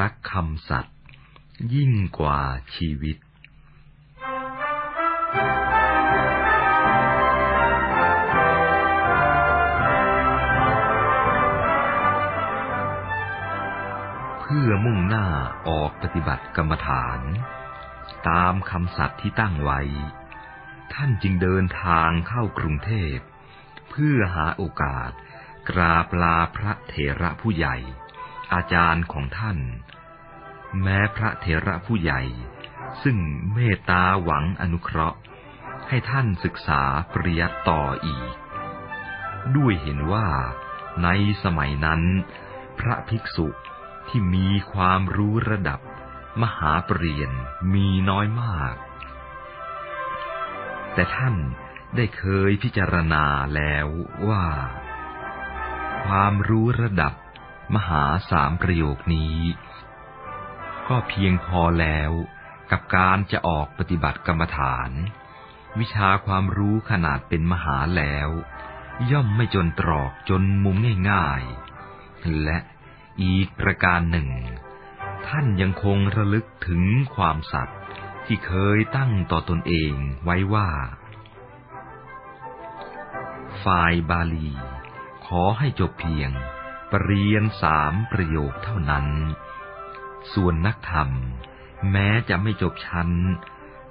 รักคำสัตย์ยิ่งกว่าชีวิต เพื่อมุ่งหน้าออกปฏิบัติกรรมฐาน ตามคำสัตย์ที่ตั้งไว้ ท่านจึงเดินทางเข้ากรุงเทพ เพื่อหาโอกาสกราบลาพระเถระผู้ใหญ่ อาจารย์ของท่าน แม้พระเถระผู้ใหญ่ ซึ่งเมตตาหวังอนุเคราะห์ ให้ท่านศึกษาปริยัติต่ออีก ด้วยเห็นว่าในสมัยนั้น พระภิกษุที่มีความรู้ระดับมหาปรริญญมีน้อยมาก แต่ท่านได้เคยพิจารณาแล้วว่า ความรู้ระดับ มหาสามประโยคนี้ ก็เพียงพอแล้วกับการจะออกปฏิบัติกรรมฐาน วิชาความรู้ขนาดเป็นมหาแล้ว ย่อมไม่จนตรอกจนมุมง่ายๆ และอีกประการหนึ่ง ท่านยังคงระลึกถึงความสัตย์ที่เคยตั้งต่อตนเองไว้ว่า ฝ่ายบาลี ขอให้จบเพียง ปรริญญาสามประโยคเท่านั้น ส่วนนักธรรม แม้จะไม่จบชั้น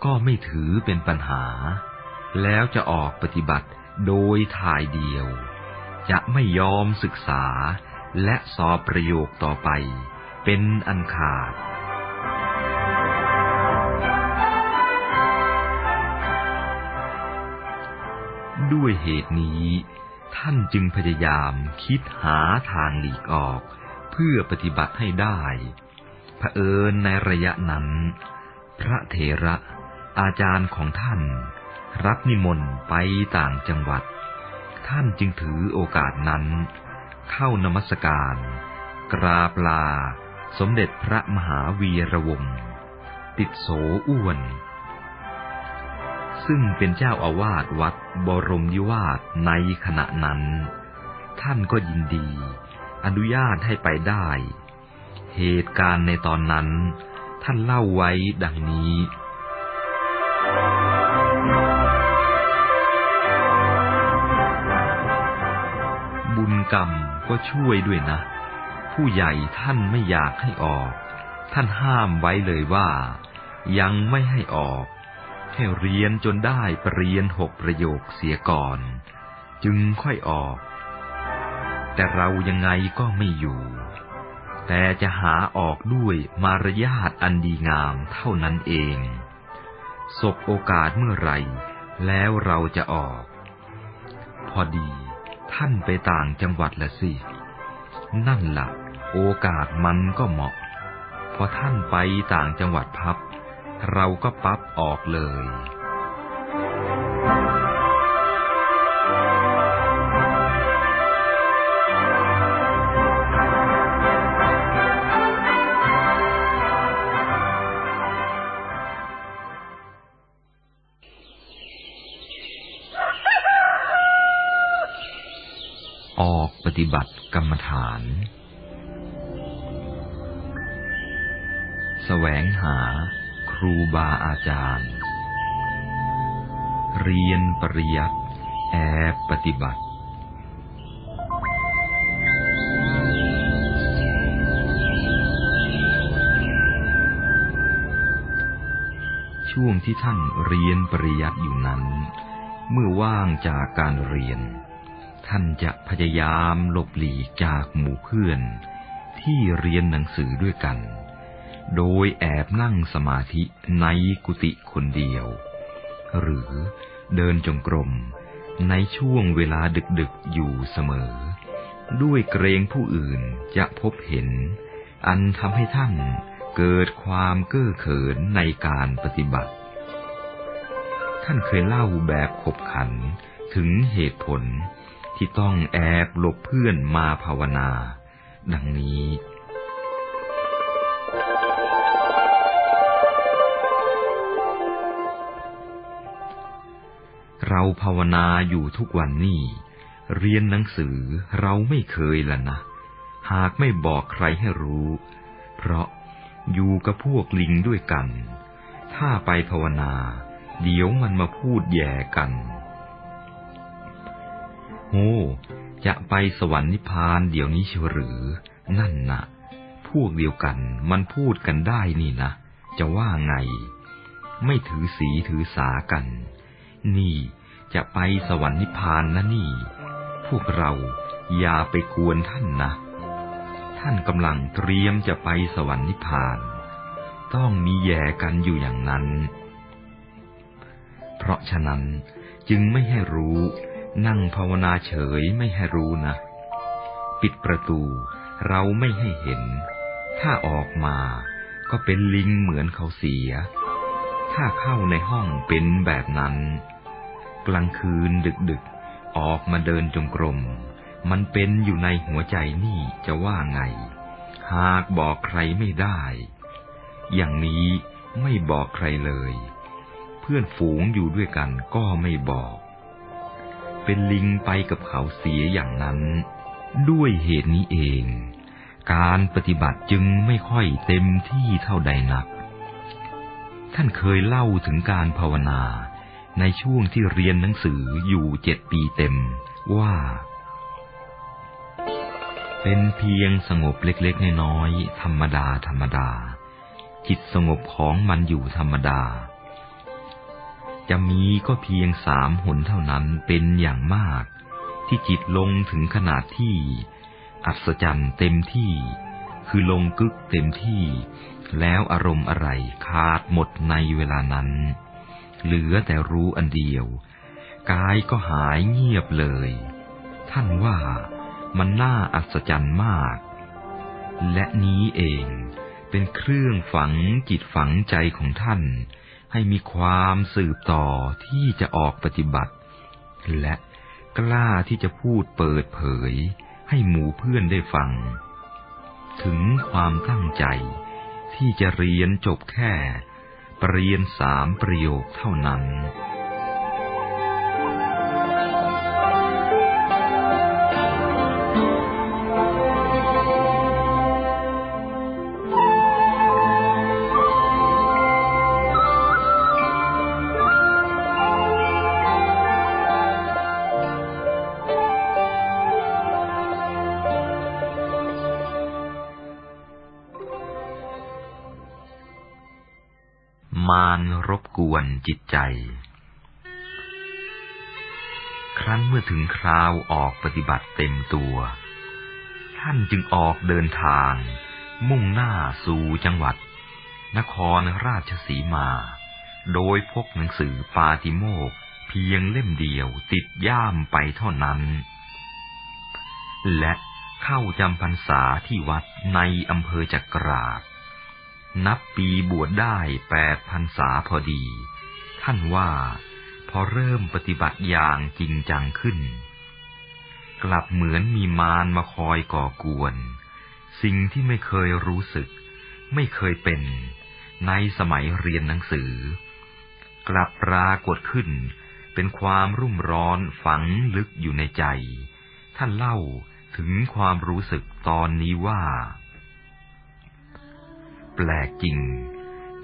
ก็ไม่ถือเป็นปัญหา แล้วจะออกปฏิบัติโดยถ่ายเดียว จะไม่ยอมศึกษาและสอบประโยคต่อไป เป็นอันขาดด้วยเหตุนี้ ท่านจึงพยายามคิดหาทางหลีกออก เพื่อปฏิบัติให้ได้เผอิญในระยะนั้น พระเถระอาจารย์ของท่าน รับนิมนต์ไปต่างจังหวัด ท่านจึงถือโอกาสนั้น เข้านมัสการ กราบลา สมเด็จพระมหาวีระวงศ์ติดโสอ้วน ซึ่งเป็นเจ้าอาวาสวัด บรมยิวาสในขณะนั้น ท่านก็ยินดี อนุญาตให้ไปได้ เหตุการณ์ในตอนนั้น ท่านเล่าไว้ดังนี้บุญกรรมก็ช่วยด้วยนะ ผู้ใหญ่ท่านไม่อยากให้ออก ท่านห้ามไว้เลยว่า ยังไม่ให้ออก ให้เรียนจนได้ปรริญญาหกประโยคเสียก่อน จึงค่อยออก แต่เรายังไงก็ไม่อยู่ แต่จะหาออกด้วยมารยาทอันดีงามเท่านั้นเองสบโอกาสเมื่อไรแล้วเราจะออก พอดีท่านไปต่างจังหวัดละสิ นั่นละ่ะ โอกาสมันก็เหมาะ พอท่านไปต่างจังหวัดพับ เราก็ปั๊บออกเลย ออกปฏิบัติกรรมฐานแสวงหา ครูบาอาจารย์ เรียนปริยัติแอบปฏิบัติช่วงที่ท่านเรียนปริยัติอยู่นั้น เมื่อว่างจากการเรียน ท่านจะพยายามหลบหลีกจากหมู่เพื่อน ที่เรียนหนังสือด้วยกัน โดยแอบนั่งสมาธิในกุฏิคนเดียว หรือเดินจงกรมในช่วงเวลาดึกๆอยู่เสมอ ด้วยเกรงผู้อื่นจะพบเห็น อันทำให้ท่านเกิดความเก้อเขินในการปฏิบัติ ท่านเคยเล่าแบบขบขันถึงเหตุผลที่ต้องแอบหลบเพื่อนมาภาวนา ดังนี้ เราภาวนาอยู่ทุกวันนี่เรียนหนังสือเราไม่เคยละนะ หากไม่บอกใครให้รู้ เพราะอยู่กับพวกลิงด้วยกัน ถ้าไปภาวนา เดี๋ยวมันมาพูดแย่กัน โอ้จะไปสวรรค์นิพพานเดี๋ยวนี้เชียวหรือ นั่นนะพวกเดียวกันมันพูดกันได้นี่นะ จะว่าไง ไม่ถือสีถือสากัน นี่ จะไปสวรรค์นิพพานนะนี่ พวกเราอย่าไปกวนท่านนะ ท่านกำลังเตรียมจะไปสวรรค์นิพพาน ต้องมีแย่กันอยู่อย่างนั้น เพราะฉะนั้นจึงไม่ให้รู้นั่งภาวนาเฉยไม่ให้รู้นะ ปิดประตูเราไม่ให้เห็น ถ้าออกมาก็เป็นลิงเหมือนเขาเสีย ถ้าเข้าในห้องเป็นแบบนั้น กลางคืนดึกๆ ออกมาเดินจงกรม มันเป็นอยู่ในหัวใจนี่จะว่าไง หากบอกใครไม่ได้ อย่างนี้ไม่บอกใครเลย เพื่อนฝูงอยู่ด้วยกันก็ไม่บอก เป็นลิงไปกับเขาเสียอย่างนั้น ด้วยเหตุนี้เอง การปฏิบัติจึงไม่ค่อยเต็มที่เท่าใดนัก ท่านเคยเล่าถึงการภาวนา ในช่วงที่เรียนหนังสืออยู่เจ็ดปีเต็มว่า เป็นเพียงสงบเล็กๆน้อยๆธรรมดาธรรมดา จิตสงบของมันอยู่ธรรมดา จะมีก็เพียงสามหนเท่านั้นเป็นอย่างมาก ที่จิตลงถึงขนาดที่ อัศจรรย์เต็มที่ คือลงกึกเต็มที่ แล้วอารมณ์อะไรขาดหมดในเวลานั้น เหลือแต่รู้อันเดียว กายก็หายเงียบเลย ท่านว่ามันน่าอัศจรรย์มาก และนี้เองเป็นเครื่องฝังจิตฝังใจของท่าน ให้มีความสืบต่อที่จะออกปฏิบัติ และกล้าที่จะพูดเปิดเผย ให้หมู่เพื่อนได้ฟัง ถึงความตั้งใจที่จะเรียนจบแค่ เรียนสามประโยคเท่านั้น กวนจิตใจ ครั้นเมื่อถึงคราวออกปฏิบัติเต็มตัว ท่านจึงออกเดินทาง มุ่งหน้าสู่จังหวัด นครราชสีมา โดยพกหนังสือปาติโมกเพียงเล่มเดียวติดย่ามไปเท่านั้น และเข้าจำพรรษาที่วัดในอำเภอจักราช นับปีบวชได้แปดพรรษาพอดี ท่านว่าพอเริ่มปฏิบัติอย่างจริงจังขึ้น กลับเหมือนมีมารมาคอยก่อกวน สิ่งที่ไม่เคยรู้สึก ไม่เคยเป็น ในสมัยเรียนหนังสือ กลับปรากฏขึ้น เป็นความรุ่มร้อนฝังลึกอยู่ในใจ ท่านเล่าถึงความรู้สึกตอนนี้ว่า แปลกจริง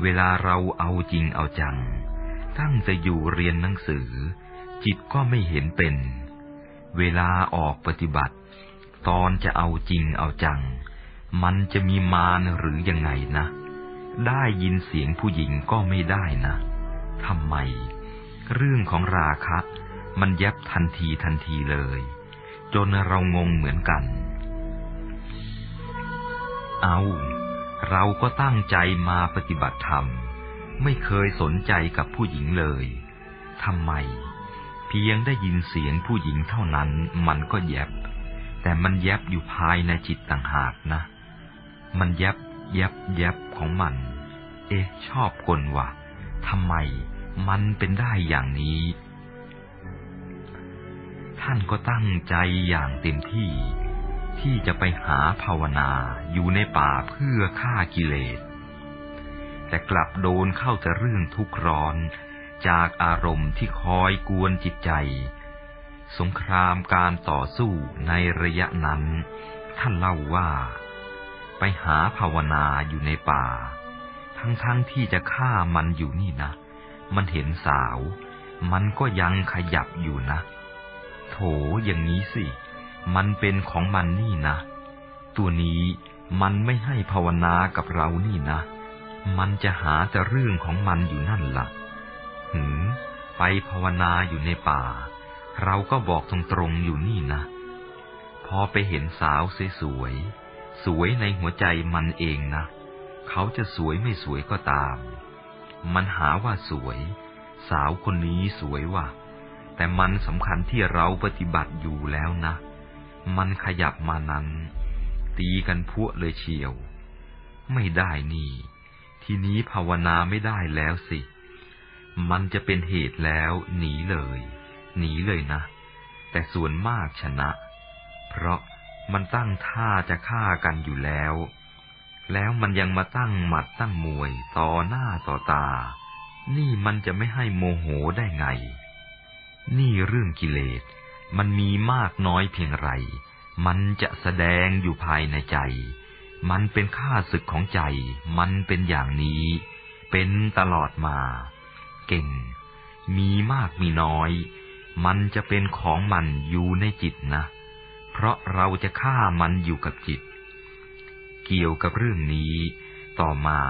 เวลาเราเอาจริงเอาจัง ตั้งจะอยู่เรียนหนังสือ จิตก็ไม่เห็นเป็น เวลาออกปฏิบัติ ตอนจะเอาจริงเอาจัง มันจะมีมารหรือยังไงนะ ได้ยินเสียงผู้หญิงก็ไม่ได้นะทำไม เรื่องของราคะ มันยับทันทีทันทีเลย จนเรางงเหมือนกัน เอา เราก็ตั้งใจมาปฏิบัติธรรม ไม่เคยสนใจกับผู้หญิงเลยทำไม เพียงได้ยินเสียงผู้หญิงเท่านั้นมันก็แยบ แต่มันแยบอยู่ภายในจิตต่างหากนะ มันแยบแยบแยบของมัน เอ๊ะชอบกลวะทำไมมันเป็นได้อย่างนี้ ท่านก็ตั้งใจอย่างเต็มที่ ที่จะไปหาภาวนาอยู่ในป่าเพื่อฆ่ากิเลส แต่กลับโดนเข้าแต่เรื่องทุกข์ร้อนจากอารมณ์ที่คอยกวนจิตใจ สงครามการต่อสู้ในระยะนั้น ท่านเล่าว่า ไปหาภาวนาอยู่ในป่า ทั้งๆทที่จะฆ่ามันอยู่นี่นะ มันเห็นสาว มันก็ยังขยับอยู่นะ โถอย่างนี้สิ มันเป็นของมันนี่นะ ตัวนี้มันไม่ให้ภาวนากับเรานี่นะ มันจะหาแต่เรื่องของมันอยู่นั่นละ่ะ หืมไปภาวนาอยู่ในป่า เราก็บอกตรงๆอยู่นี่นะ พอไปเห็นสาวสวยๆ สวยในหัวใจมันเองนะ เขาจะสวยไม่สวยก็ตาม มันหาว่าสวย สาวคนนี้สวยว่ะ แต่มันสำคัญที่เราปฏิบัติอยู่แล้วนะ มันขยับมานั้น ตีกันพวกเลยเชียว ไม่ได้นี่ ทีนี้ภาวนาไม่ได้แล้วสิ มันจะเป็นเหตุแล้วหนีเลย หนีเลยนะ แต่ส่วนมากชนะ เพราะมันตั้งท่าจะฆ่ากันอยู่แล้ว แล้วมันยังมาตั้งหมัดตั้งมวยต่อหน้าต่อตา นี่มันจะไม่ให้โมโหได้ไง นี่เรื่องกิเลส มันมีมากน้อยเพียงไร มันจะแสดงอยู่ภายในใจ มันเป็นข้าศึกของใจ มันเป็นอย่างนี้ เป็นตลอดมา เก่ง มีมากมีน้อย มันจะเป็นของมันอยู่ในจิตนะ เพราะเราจะฆ่ามันอยู่กับจิต เกี่ยวกับเรื่องนี้ ต่อมา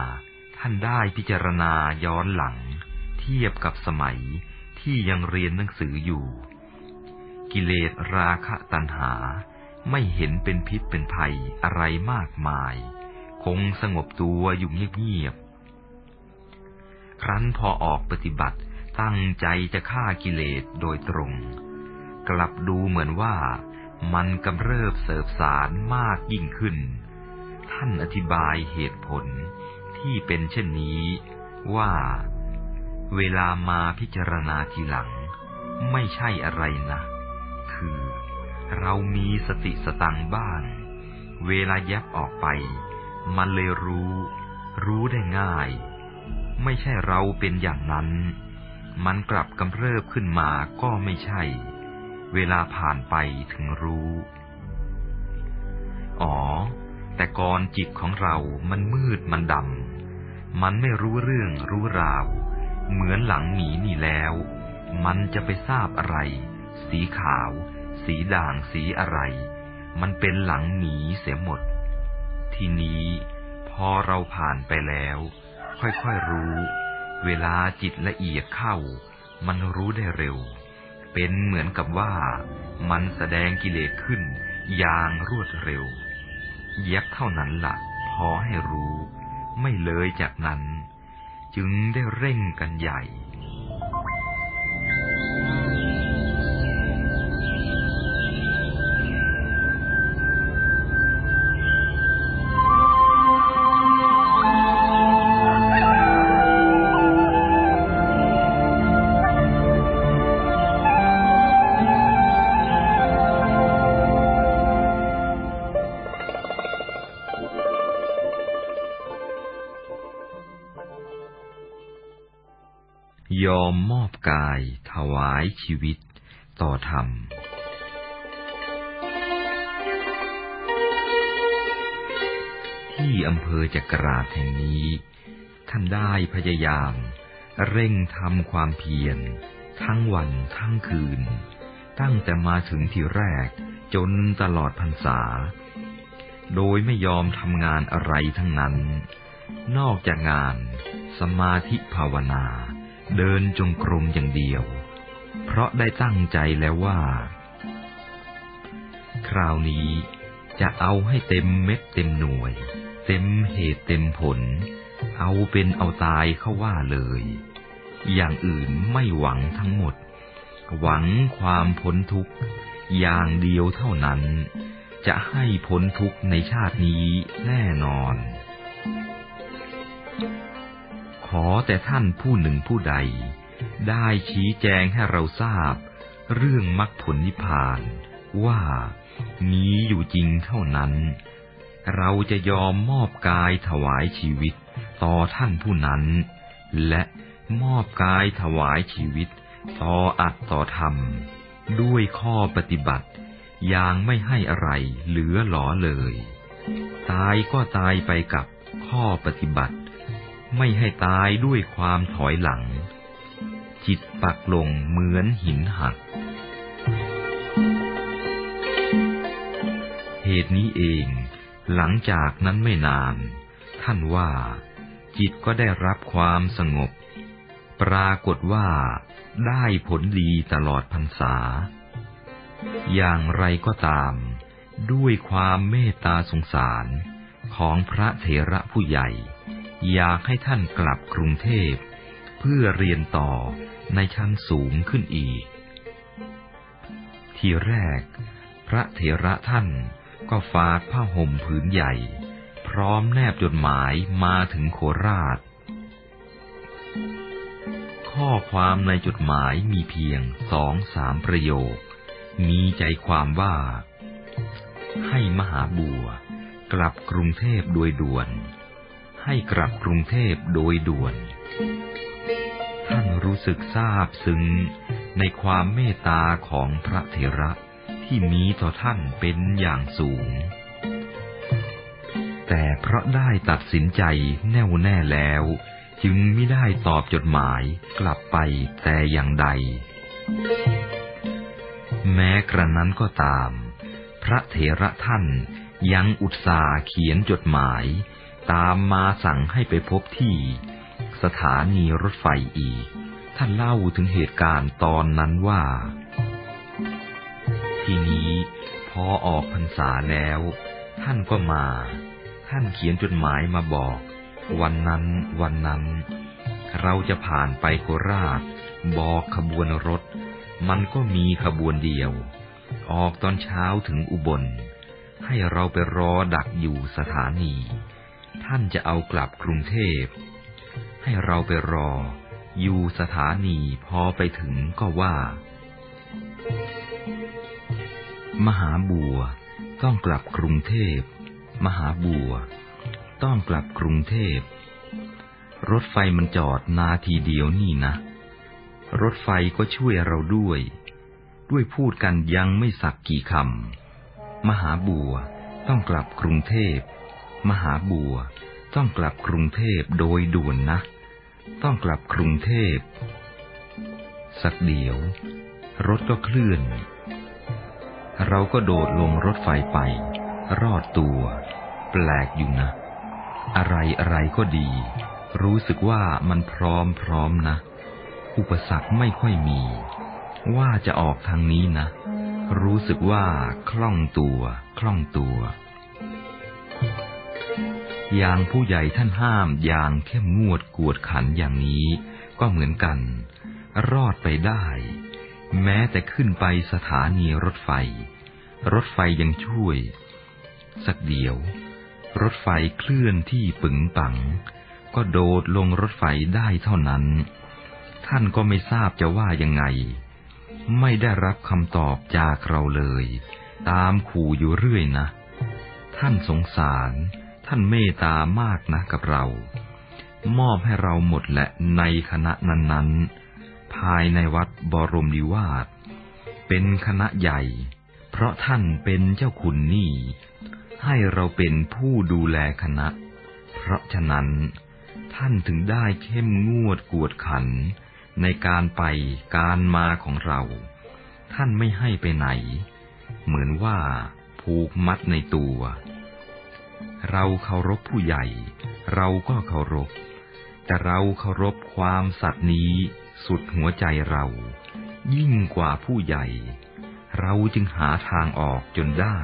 ท่านได้พิจารณาย้อนหลัง เทียบกับสมัยที่ยังเรียนหนังสืออยู่ กิเลสราคะตัณหา ไม่เห็นเป็นพิษเป็นภัยอะไรมากมาย คงสงบตัวอยู่เงียบๆ ครั้นพอออกปฏิบัติตั้งใจจะฆ่ากิเลสโดยตรง กลับดูเหมือนว่ามันกำเริบเสบสารมากยิ่งขึ้น ท่านอธิบายเหตุผลที่เป็นเช่นนี้ว่า เวลามาพิจารณาทีหลัง ไม่ใช่อะไรนะ คือ เรามีสติสตังบ้าง เวลาแยบออกไป มันเลยรู้ รู้ได้ง่าย ไม่ใช่เราเป็นอย่างนั้น มันกลับกำเริบขึ้นมาก็ไม่ใช่ เวลาผ่านไปถึงรู้ อ๋อ แต่ก่อนจิตของเรามันมืดมันดำ มันไม่รู้เรื่องรู้ราว เหมือนหลังหมีนี่แล้ว มันจะไปทราบอะไร สีขาว สีด่างสีอะไร มันเป็นหลังหมีเสียหมด ทีนี้พอเราผ่านไปแล้ว ค่อยๆรู้ เวลาจิตละเอียดเข้า มันรู้ได้เร็ว เป็นเหมือนกับว่า มันแสดงกิเลสขึ้น อย่างรวดเร็ว เย็บเท่านั้นละ่ะ พอให้รู้ ไม่เลยจากนั้น จึงได้เร่งกันใหญ่ กาย ถวายชีวิต ต่อธรรม ที่อำเภอจักราชแห่งนี้ ท่านได้พยายาม เร่งทำความเพียร ทั้งวันทั้งคืน ตั้งแต่มาถึงที่แรกจนตลอดพรรษา โดยไม่ยอมทำงานอะไรทั้งนั้น นอกจากงานสมาธิภาวนา เดินจงกรมอย่างเดียว เพราะได้ตั้งใจแล้วว่า คราวนี้จะเอาให้เต็มเม็ดเต็มหน่วย เต็มเหตุเต็มผล เอาเป็นเอาตายเขาว่าเลย อย่างอื่นไม่หวังทั้งหมด หวังความพ้นทุกข์อย่างเดียวเท่านั้น จะให้พ้นทุกข์ในชาตินี้แน่นอน ขอแต่ท่านผู้หนึ่งผู้ใด ได้ชี้แจงให้เราทราบ เรื่องมรรคผลนิพพานว่ามีอยู่จริงเท่านั้น เราจะยอมมอบกายถวายชีวิตต่อท่านผู้นั้น และมอบกายถวายชีวิต ต่ออัดต่อธรรม ด้วยข้อปฏิบัติอย่างไม่ให้อะไรเหลือหลอเลย ตายก็ตายไปกับข้อปฏิบัติ ไม่ให้ตายด้วยความถอยหลัง จิตปักลงเหมือนหินหัก เหตุนี้เอง หลังจากนั้นไม่นาน ท่านว่า จิตก็ได้รับความสงบ ปรากฏว่าได้ผลดีตลอดพรรษา อย่างไรก็ตาม ด้วยความเมตตาสงสารของพระเถระผู้ใหญ่ อยากให้ท่านกลับกรุงเทพ เพื่อเรียนต่อในชั้นสูงขึ้นอีก ทีแรก พระเถระท่านก็ฝากผ้าห่มผืนใหญ่ พร้อมแนบจดหมายมาถึงโคราช ข้อความในจดหมายมีเพียงสองสามประโยค มีใจความว่า ให้มหาบัวกลับกรุงเทพโดยด่วน ให้กลับกรุงเทพโดยด่วน ท่านรู้สึกซาบซึ้งในความเมตตาของพระเถระที่มีต่อท่านเป็นอย่างสูง แต่เพราะได้ตัดสินใจแน่วแน่แล้ว จึงไม่ได้ตอบจดหมายกลับไปแต่อย่างใด แม้กระนั้นก็ตาม พระเถระท่านยังอุตส่าห์เขียนจดหมาย ตามมาสั่งให้ไปพบที่สถานีรถไฟอีก ท่านเล่าถึงเหตุการณ์ตอนนั้นว่า ทีนี้พอออกพรรษาแล้ว ท่านก็มา ท่านเขียนจดหมายมาบอก วันนั้นวันนั้น เราจะผ่านไปโคราช บอกขบวนรถ มันก็มีขบวนเดียว ออกตอนเช้าถึงอุบล ให้เราไปรอดักอยู่สถานี ท่านจะเอากลับกรุงเทพ ให้เราไปรอ อยู่สถานีพอไปถึงก็ว่า มหาบัวต้องกลับกรุงเทพ มหาบัว ต้องกลับกรุงเทพ รถไฟมันจอดนาทีเดียวนี่นะ รถไฟก็ช่วยเราด้วย ด้วยพูดกันยังไม่สักกี่คำมหาบัวต้องกลับกรุงเทพ มหาบัว ต้องกลับกรุงเทพโดยด่วนนะ ต้องกลับกรุงเทพ สักเดียว รถก็เคลื่อน เราก็โดดลงรถไฟไป รอดตัว แปลกอยู่นะ อะไรอะไรก็ดี รู้สึกว่ามันพร้อมพร้อมนะ อุปสรรคไม่ค่อยมี ว่าจะออกทางนี้นะ รู้สึกว่าคล่องตัว คล่องตัว อย่างผู้ใหญ่ท่านห้ามอย่างเข้มงวดกวดขันอย่างนี้ ก็เหมือนกัน รอดไปได้ แม้แต่ขึ้นไปสถานีรถไฟ รถไฟยังช่วย สักเดียว รถไฟเคลื่อนที่ปึงปัง ก็โดดลงรถไฟได้เท่านั้น ท่านก็ไม่ทราบจะว่ายังไง ไม่ได้รับคำตอบจากเราเลย ตามขู่อยู่เรื่อยนะ ท่านสงสาร ท่านเมตตามากนะกับเรา มอบให้เราหมดแหละในคณะนั้น ๆ ภายในวัดบรมดิวาสเป็นคณะใหญ่ เพราะท่านเป็นเจ้าคุณนี่ ให้เราเป็นผู้ดูแลคณะ เพราะฉะนั้น ท่านถึงได้เข้มงวดกวดขัน ในการไปการมาของเรา ท่านไม่ให้ไปไหน เหมือนว่าผูกมัดในตัว เราเคารพผู้ใหญ่ เราก็เคารพ แต่เราเคารพความสัตย์นี้ สุดหัวใจเรา ยิ่งกว่าผู้ใหญ่ เราจึงหาทางออกจนได้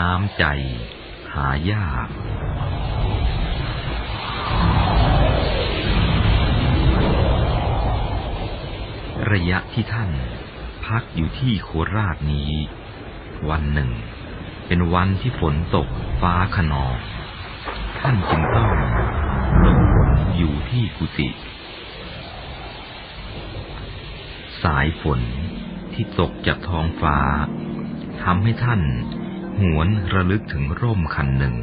น้ำใจ หายาก ระยะที่ท่านพักอยู่ที่โคราชนี้ วันหนึ่ง เป็นวันที่ฝนตกฟ้าขนองท่านจึงต้องหลบฝนอยู่ที่กุฏิสายฝนที่ตกจากท้องฟ้าทำให้ท่าน หวนระลึกถึงร่มคันหนึ่ง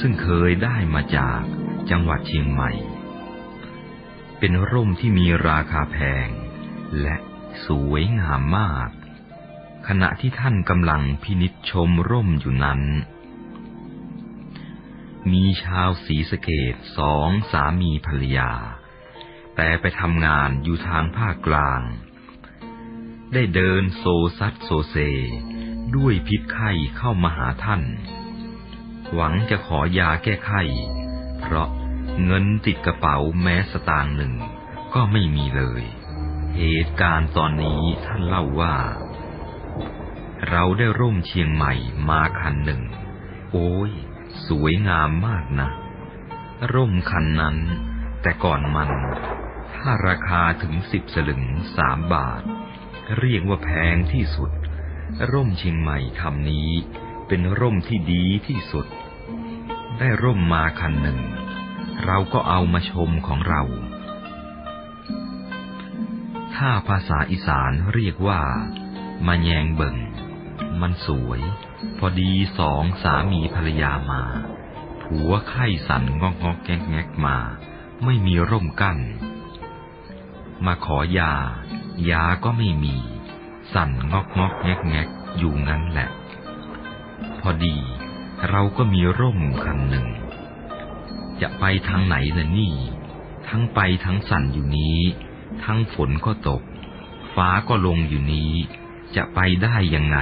ซึ่งเคยได้มาจากจังหวัดเชียงใหม่ เป็นร่มที่มีราคาแพง และสวยงามมาก ขณะที่ท่านกำลังพินิจชมร่มอยู่นั้น มีชาวศรีสะเกดสองสามีภรรยา แต่ไปทำงานอยู่ทางภาคกลาง ได้เดินโซซัดโซเซ ด้วยพิษไข้เข้ามาหาท่าน หวังจะขอยาแก้ไข้ เพราะเงินติดกระเป๋าแม้สตางค์หนึ่งก็ไม่มีเลย เหตุการณ์ตอนนี้ท่านเล่าว่า เราได้ร่มเชียงใหม่มาคันหนึ่ง โอ้ย สวยงามมากนะ ร่มคันนั้น แต่ก่อนมัน ถ้าราคาถึงสิบสลึงสามบาท เรียกว่าแพงที่สุด ร่มเชียงใหม่คำนี้ เป็นร่มที่ดีที่สุด ได้ร่มมาคันหนึ่ง เราก็เอามาชมของเรา ถ้าภาษาอีสานเรียกว่า มาแยงเบิงมันสวย พอดีสองสามีภรรยามา ผัวไข้สันงอกงอกแงกแงกมา ไม่มีร่มกั้น มาขอยา ยาก็ไม่มี สั่นงอกงอกแงกแงกอยู่งั้นแหละ พอดีเราก็มีร่มคันหนึ่ง จะไปทางไหนล่ะนี่ ทั้งไปทั้งสั่นอยู่นี้ ทั้งฝนก็ตก ฟ้าก็ลงอยู่นี้ จะไปได้ยังไง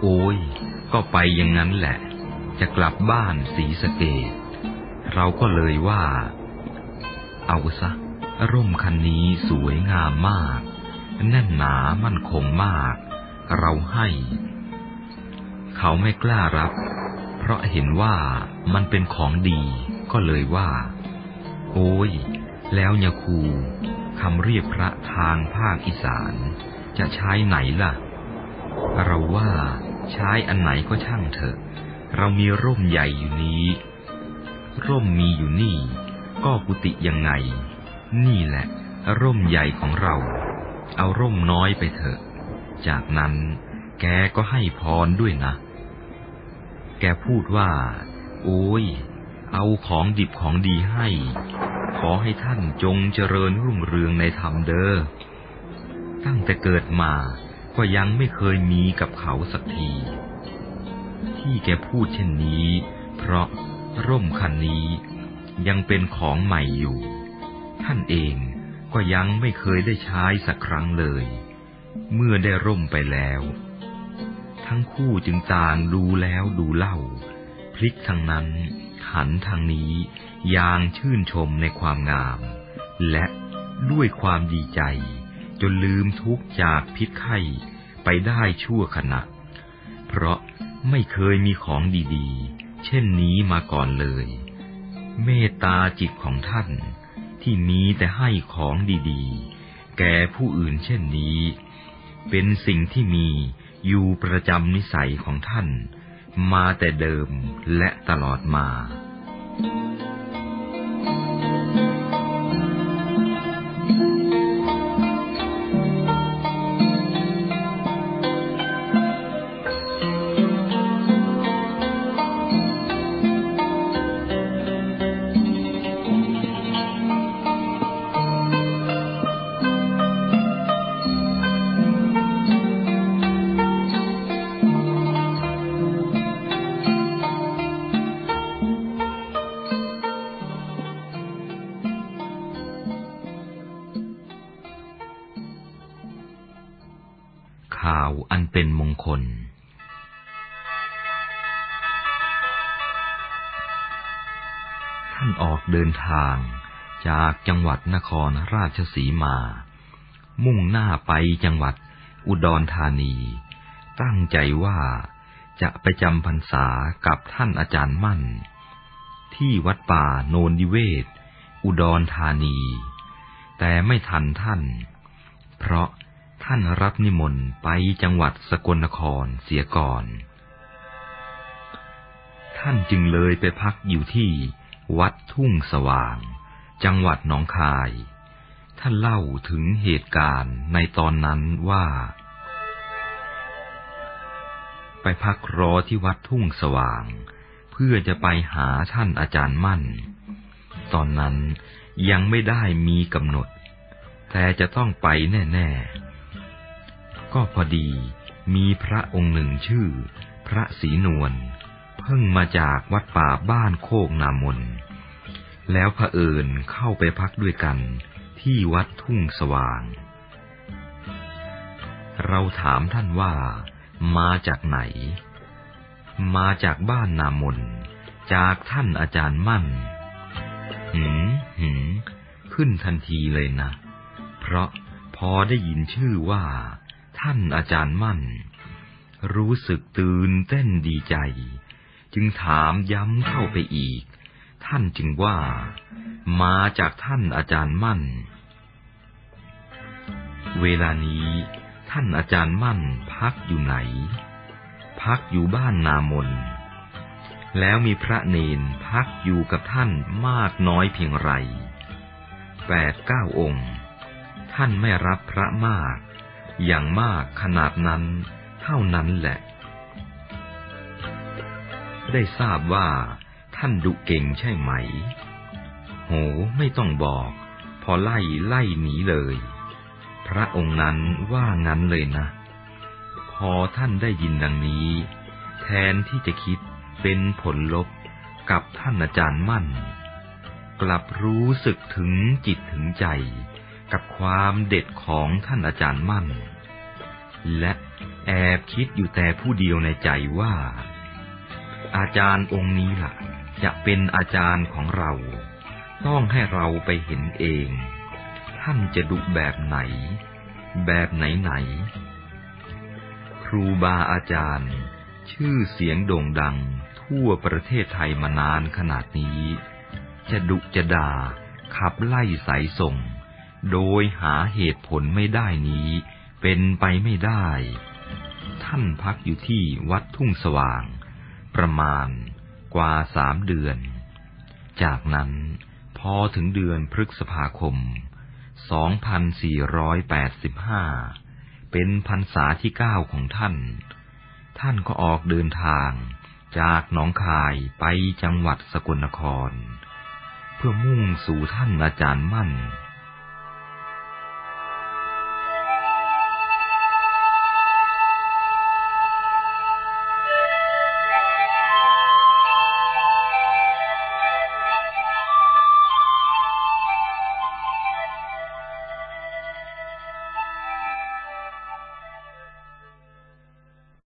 โอ้ย ก็ไปอย่างนั้นแหละ จะกลับบ้านสีสเกดเราก็เลยว่า เอาซะ ร่มคันนี้สวยงามมาก แน่นหนามั่นคงมาก เราให้ เขาไม่กล้ารับ เพราะเห็นว่ามันเป็นของดีก็เลยว่า โอ้ย แล้วยาคูคำเรียกพระทางภาคอีสาน จะใช้ไหนล่ะ เราว่าใช้อันไหนก็ช่างเถอะ เรามีร่มใหญ่อยู่นี้ ร่มมีอยู่นี่ ก็กุฏิยังไง นี่แหละ ร่มใหญ่ของเรา เอาร่มน้อยไปเถอะ จากนั้นแกก็ให้พรด้วยนะ แกพูดว่า โอ้ย เอาของดิบของดีให้ ขอให้ท่านจงเจริญรุ่งเรืองในธรรมเด้อ ตั้งแต่เกิดมาก็ยังไม่เคยมีกับเขาสักที ที่แกพูดเช่นนี้ เพราะร่มคันนี้ยังเป็นของใหม่อยู่ ท่านเองก็ยังไม่เคยได้ใช้สักครั้งเลย เมื่อได้ร่มไปแล้ว ทั้งคู่จึงต่างดูแล้วดูเล่า พลิกทางนั้นหันทางนี้อย่างชื่นชมในความงาม และด้วยความดีใจ จนลืมทุกจากพิษไข้ไปได้ชั่วขณะ เพราะไม่เคยมีของดีๆ เช่นนี้มาก่อนเลย เมตตาจิตของท่าน ที่มีแต่ให้ของดีๆ แก่ผู้อื่นเช่นนี้ เป็นสิ่งที่มีอยู่ประจำนิสัยของท่าน มาแต่เดิมและตลอดมาข่ เดินทาง จากจังหวัดนครราชสีมา มุ่งหน้าไปจังหวัดอุดรธานี ตั้งใจว่าจะไปจำพรรษากับท่านอาจารย์มั่น ที่วัดป่าโนนดิเวศ อุดรธานี แต่ไม่ทันท่าน เพราะท่านรับนิมนต์ไปจังหวัดสกลนครเสียก่อน ท่านจึงเลยไปพักอยู่ที่ วัดทุ่งสว่าง จังหวัดหนองคาย ท่านเล่าถึงเหตุการณ์ในตอนนั้นว่า ไปพักรอที่วัดทุ่งสว่าง เพื่อจะไปหาท่านอาจารย์มั่น ตอนนั้นยังไม่ได้มีกำหนด แต่จะต้องไปแน่ ๆ ก็พอดีมีพระองค์หนึ่งชื่อ พระศรีนวล เพิ่งมาจากวัดป่าบ้านโคกนามน แล้วเผอิญเข้าไปพักด้วยกันที่วัดทุ่งสว่าง เราถามท่านว่ามาจากไหน มาจากบ้านนามน จากท่านอาจารย์มั่น หืมหืมขึ้นทันทีเลยนะ เพราะพอได้ยินชื่อว่า ท่านอาจารย์มั่น รู้สึกตื่นเต้นดีใจ จึงถามย้ำเข้าไปอีก ท่านจึงว่า มาจากท่านอาจารย์มั่น เวลานี้ท่านอาจารย์มั่นพักอยู่ไหน พักอยู่บ้านนามน แล้วมีพระเนนพักอยู่กับท่านมากน้อยเพียงไรแปดเก้าองค์ ท่านไม่รับพระมาก อย่างมากขนาดนั้น เท่านั้นแหละ ได้ทราบว่าท่านดุเก่งใช่ไหม โหไม่ต้องบอก พอไล่ไล่หนีเลย พระองค์นั้นว่างั้นเลยนะ พอท่านได้ยินดังนี้ แทนที่จะคิดเป็นผลลบกับท่านอาจารย์มั่น กลับรู้สึกถึงจิตถึงใจ กับความเด็ดของท่านอาจารย์มั่น และแอบคิดอยู่แต่ผู้เดียวในใจว่า อาจารย์องค์นี้ล่ะ จะเป็นอาจารย์ของเรา ต้องให้เราไปเห็นเอง ท่านจะดุแบบไหน แบบไหนไหน ครูบาอาจารย์ ชื่อเสียงโด่งดังทั่วประเทศไทยมานานขนาดนี้ จะดุจะด่า ขับไล่สายส่ง โดยหาเหตุผลไม่ได้นี้ เป็นไปไม่ได้ ท่านพักอยู่ที่วัดทุ่งสว่าง ประมาณกว่าสามเดือน จากนั้นพอถึงเดือนพฤษภาคม 2485 เป็นพรรษาที่เก้าของท่าน ท่านก็ออกเดินทางจากหนองคายไปจังหวัดสกลนคร เพื่อมุ่งสู่ท่านอาจารย์มั่น